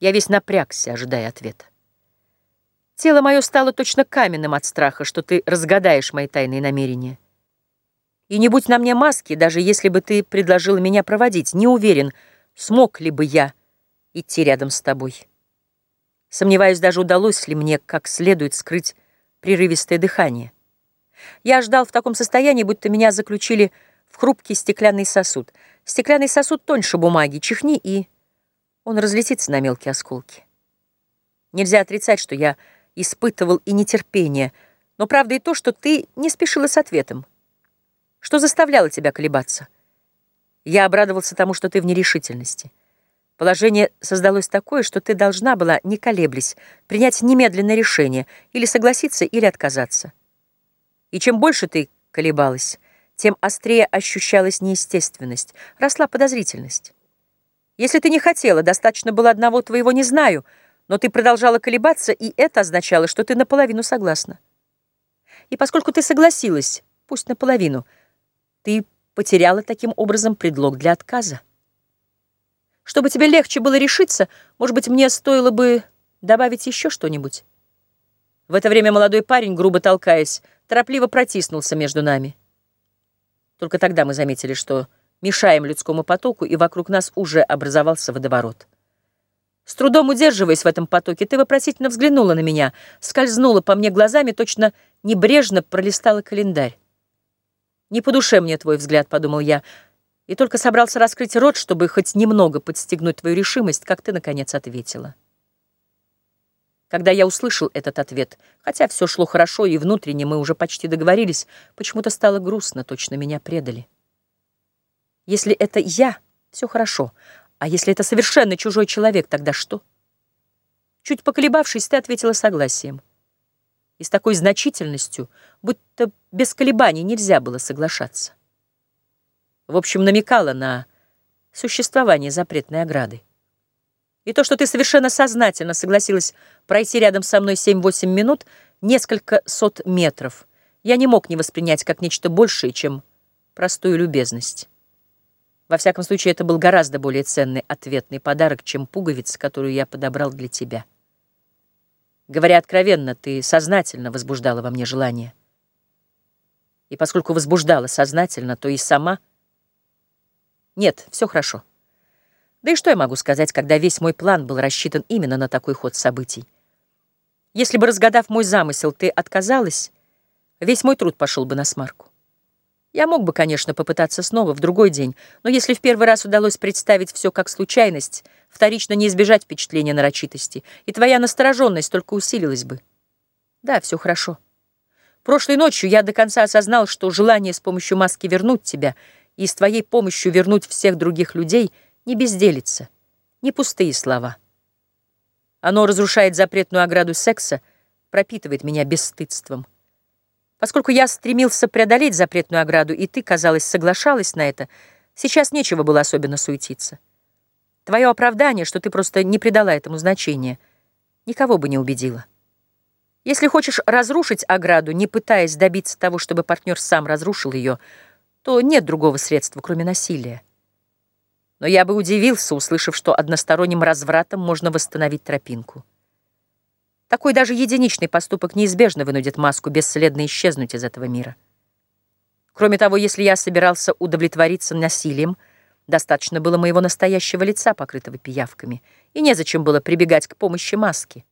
Я весь напрягся, ожидая ответа. Тело мое стало точно каменным от страха, что ты разгадаешь мои тайные намерения. И не будь на мне маски, даже если бы ты предложила меня проводить, не уверен, смог ли бы я идти рядом с тобой. Сомневаюсь, даже удалось ли мне как следует скрыть прерывистое дыхание. Я ждал в таком состоянии, будто меня заключили в хрупкий стеклянный сосуд. Стеклянный сосуд тоньше бумаги, чихни, и он разлетится на мелкие осколки. Нельзя отрицать, что я испытывал и нетерпение, но правда и то, что ты не спешила с ответом. Что заставляло тебя колебаться? Я обрадовался тому, что ты в нерешительности. Положение создалось такое, что ты должна была, не колеблясь, принять немедленное решение, или согласиться, или отказаться. И чем больше ты колебалась, тем острее ощущалась неестественность, росла подозрительность. Если ты не хотела, достаточно было одного твоего «не знаю», но ты продолжала колебаться, и это означало, что ты наполовину согласна. И поскольку ты согласилась, пусть наполовину, ты потеряла таким образом предлог для отказа. Чтобы тебе легче было решиться, может быть, мне стоило бы добавить еще что-нибудь. В это время молодой парень, грубо толкаясь, торопливо протиснулся между нами. Только тогда мы заметили, что мешаем людскому потоку, и вокруг нас уже образовался водоворот. С трудом удерживаясь в этом потоке, ты вопросительно взглянула на меня, скользнула по мне глазами, точно небрежно пролистала календарь. «Не по душе мне твой взгляд», — подумал я, и только собрался раскрыть рот, чтобы хоть немного подстегнуть твою решимость, как ты, наконец, ответила. Когда я услышал этот ответ, хотя все шло хорошо, и внутренне мы уже почти договорились, почему-то стало грустно, точно меня предали. Если это я, все хорошо, а если это совершенно чужой человек, тогда что? Чуть поколебавшись, ты ответила согласием. И с такой значительностью, будто без колебаний нельзя было соглашаться. В общем, намекала на существование запретной ограды. И то, что ты совершенно сознательно согласилась пройти рядом со мной 7-8 минут, несколько сот метров, я не мог не воспринять как нечто большее, чем простую любезность. Во всяком случае, это был гораздо более ценный ответный подарок, чем пуговица, которую я подобрал для тебя. Говоря откровенно, ты сознательно возбуждала во мне желание. И поскольку возбуждала сознательно, то и сама... Нет, все хорошо. Да и что я могу сказать, когда весь мой план был рассчитан именно на такой ход событий? Если бы, разгадав мой замысел, ты отказалась, весь мой труд пошел бы на смарку. Я мог бы, конечно, попытаться снова в другой день, но если в первый раз удалось представить все как случайность, вторично не избежать впечатления нарочитости, и твоя настороженность только усилилась бы. Да, все хорошо. Прошлой ночью я до конца осознал, что желание с помощью маски вернуть тебя и с твоей помощью вернуть всех других людей — не безделица, не пустые слова. Оно разрушает запретную ограду секса, пропитывает меня бесстыдством. Поскольку я стремился преодолеть запретную ограду, и ты, казалось, соглашалась на это, сейчас нечего было особенно суетиться. Твое оправдание, что ты просто не придала этому значения, никого бы не убедило. Если хочешь разрушить ограду, не пытаясь добиться того, чтобы партнер сам разрушил ее, то нет другого средства, кроме насилия. Но я бы удивился, услышав, что односторонним развратом можно восстановить тропинку. Такой даже единичный поступок неизбежно вынудит маску бесследно исчезнуть из этого мира. Кроме того, если я собирался удовлетвориться насилием, достаточно было моего настоящего лица, покрытого пиявками, и незачем было прибегать к помощи маски.